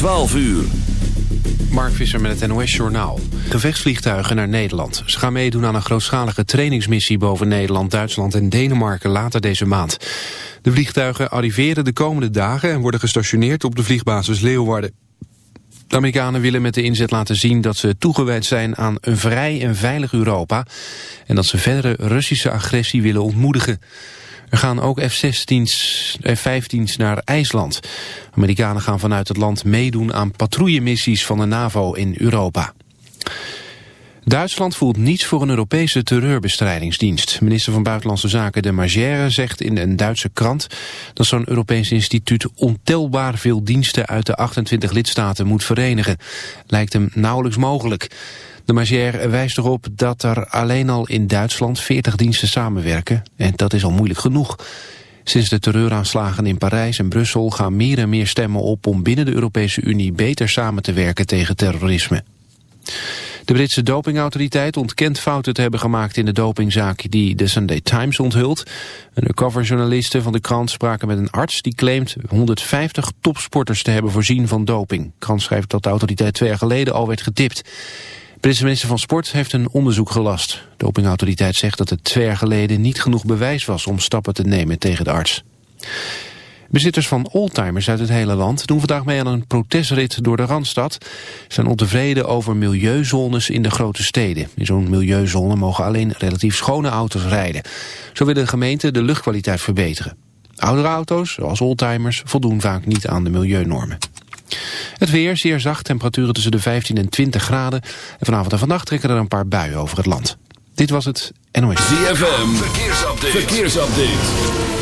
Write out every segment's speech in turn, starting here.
12 uur. Mark Visser met het NOS Journaal. Gevechtsvliegtuigen naar Nederland. Ze gaan meedoen aan een grootschalige trainingsmissie boven Nederland, Duitsland en Denemarken later deze maand. De vliegtuigen arriveren de komende dagen en worden gestationeerd op de vliegbasis Leeuwarden. De Amerikanen willen met de inzet laten zien dat ze toegewijd zijn aan een vrij en veilig Europa en dat ze verdere Russische agressie willen ontmoedigen. Er gaan ook F-16's, F-15's naar IJsland. Amerikanen gaan vanuit het land meedoen aan patrouillemissies van de NAVO in Europa. Duitsland voelt niets voor een Europese terreurbestrijdingsdienst. Minister van Buitenlandse Zaken de Magère zegt in een Duitse krant... dat zo'n Europees instituut ontelbaar veel diensten uit de 28 lidstaten moet verenigen. Lijkt hem nauwelijks mogelijk. De Magère wijst erop dat er alleen al in Duitsland 40 diensten samenwerken. En dat is al moeilijk genoeg. Sinds de terreuraanslagen in Parijs en Brussel gaan meer en meer stemmen op om binnen de Europese Unie beter samen te werken tegen terrorisme. De Britse dopingautoriteit ontkent fouten te hebben gemaakt in de dopingzaak die de Sunday Times onthult. Undercoverjournalisten van de krant spraken met een arts die claimt 150 topsporters te hebben voorzien van doping. De krant schrijft dat de autoriteit twee jaar geleden al werd getipt. Minister van Sport heeft een onderzoek gelast. De dopingautoriteit zegt dat het twee jaar geleden niet genoeg bewijs was om stappen te nemen tegen de arts. Bezitters van oldtimers uit het hele land doen vandaag mee aan een protestrit door de Randstad. Ze zijn ontevreden over milieuzones in de grote steden. In zo'n milieuzone mogen alleen relatief schone auto's rijden. Zo wil de gemeente de luchtkwaliteit verbeteren. Oudere auto's, zoals oldtimers, voldoen vaak niet aan de milieunormen. Het weer zeer zacht, temperaturen tussen de 15 en 20 graden. En vanavond en vannacht trekken er een paar buien over het land. Dit was het NOS. ZFM, verkeersupdate. verkeersupdate.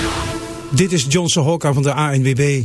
Dit is Johnson Hokka van de ANWB.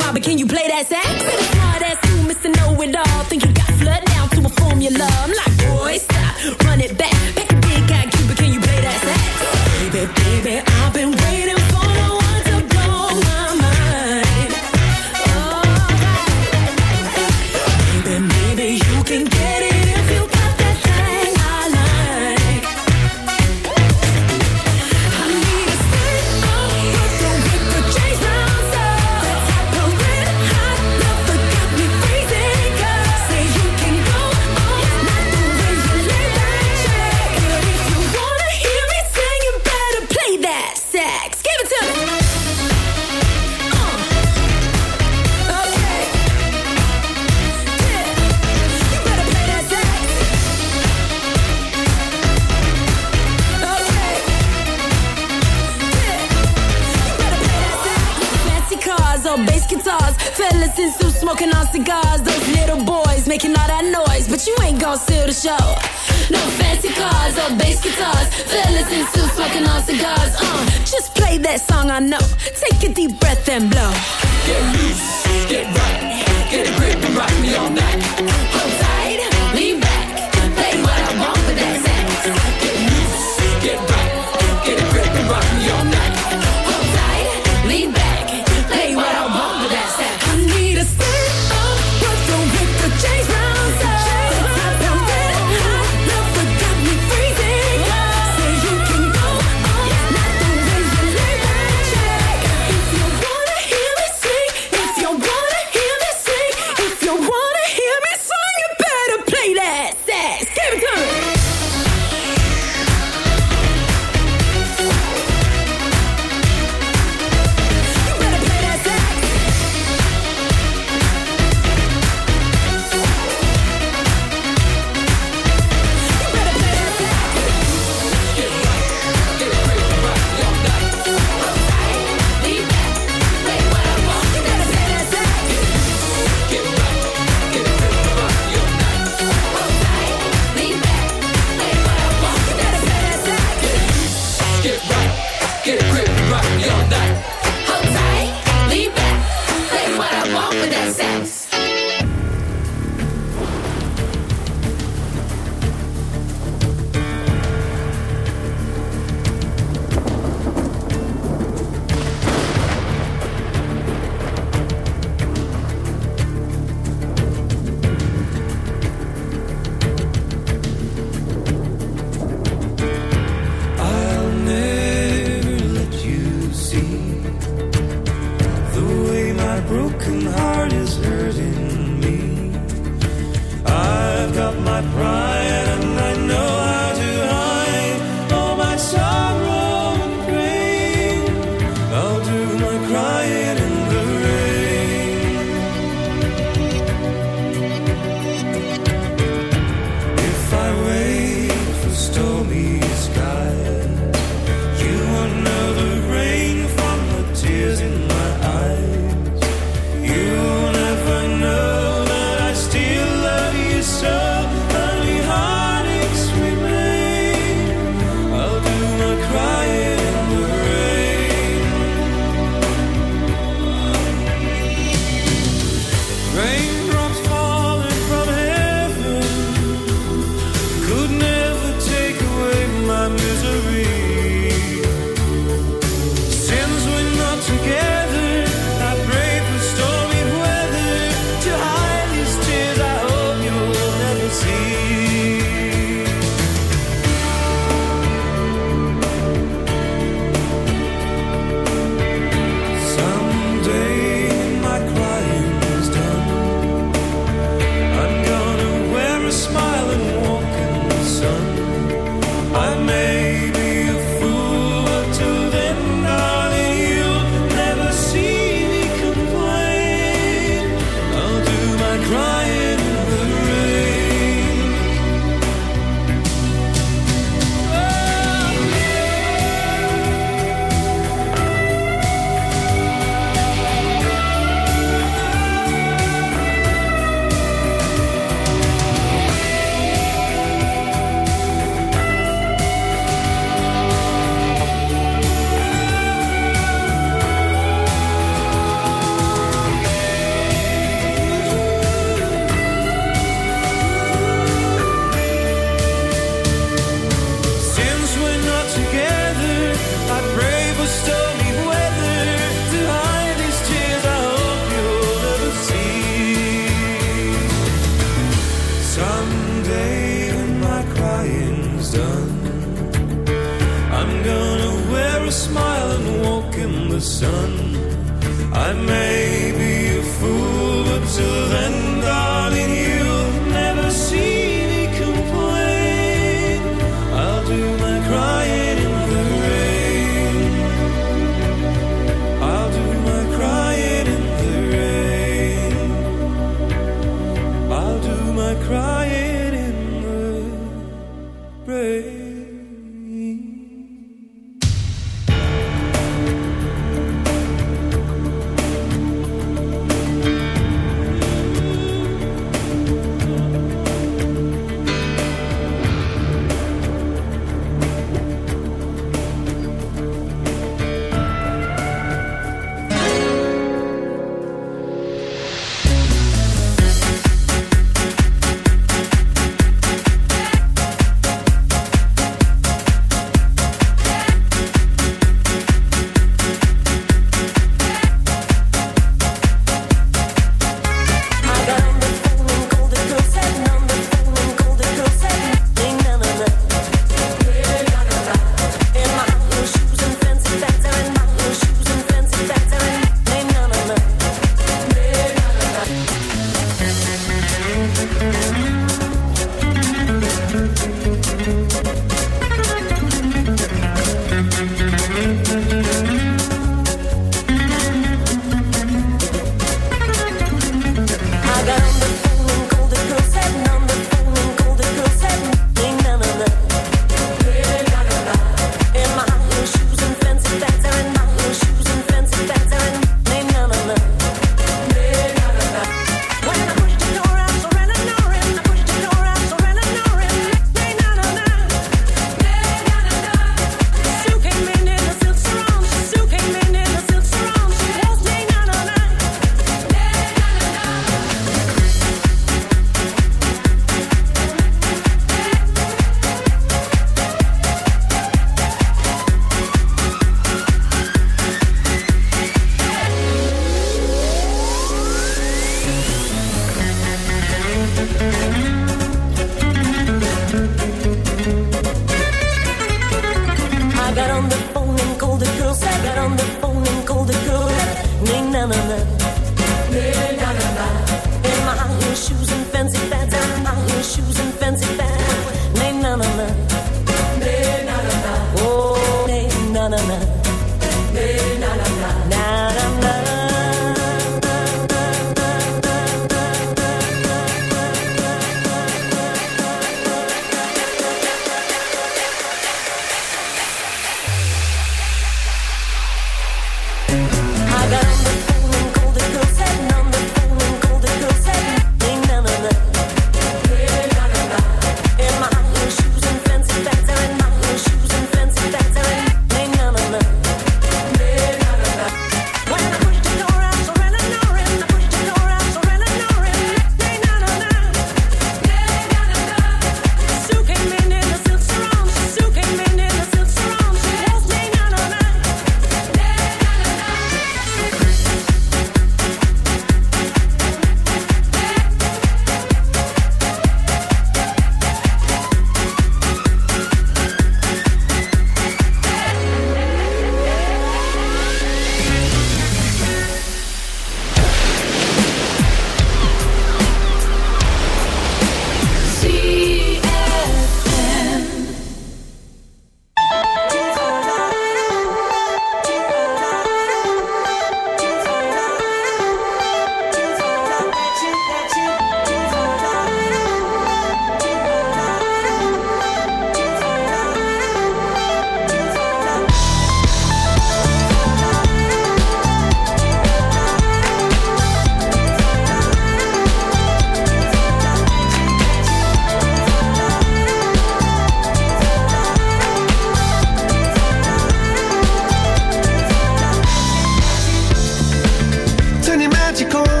magical.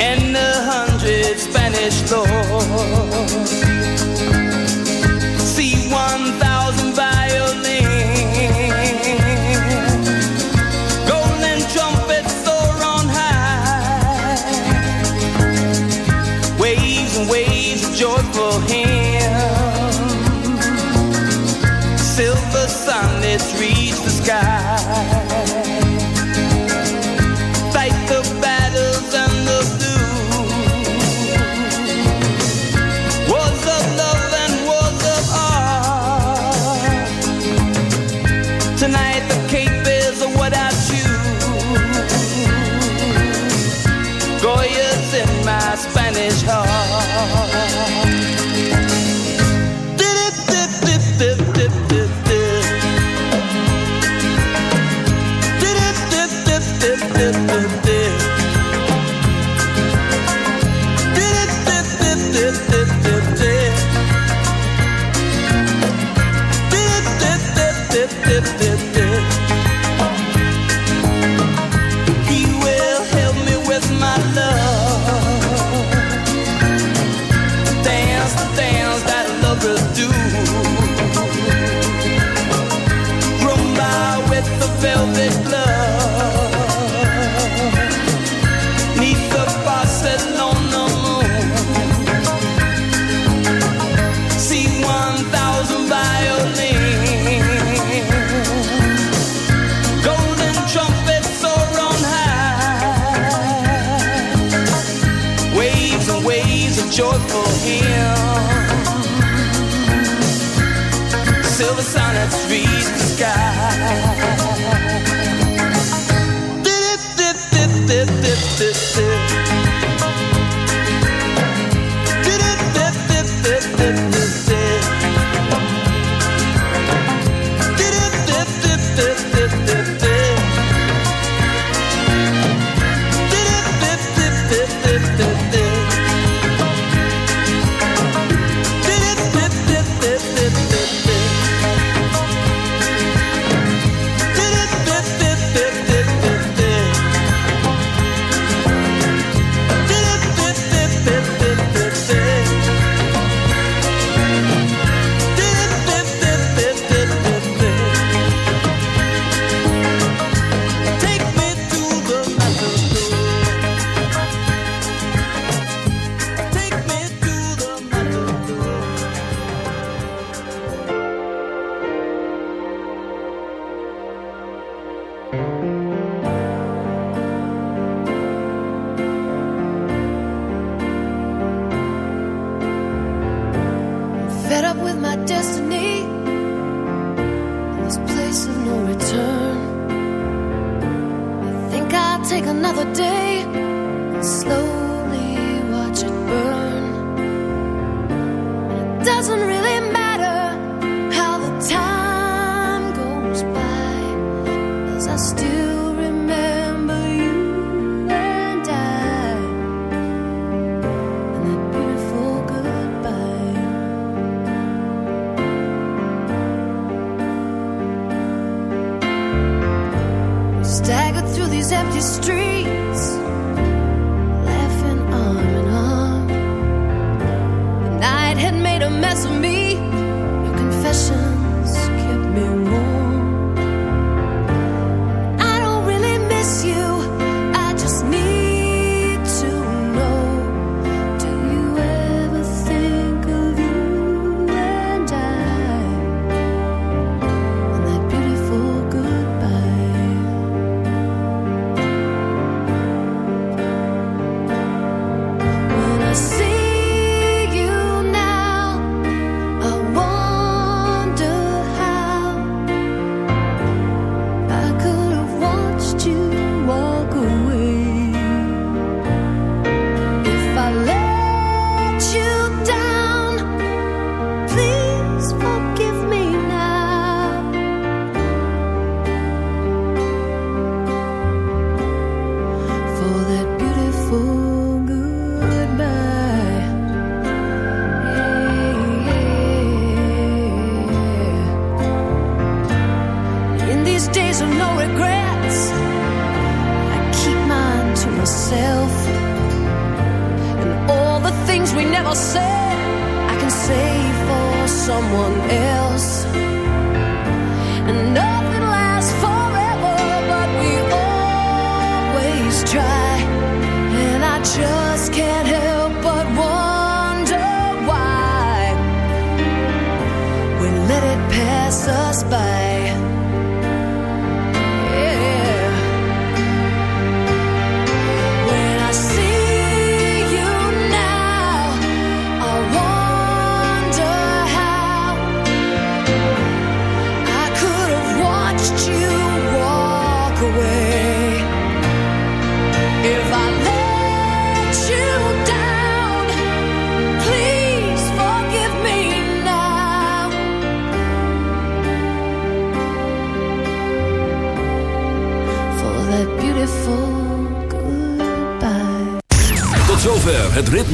and a hundred Spanish lords. tonight.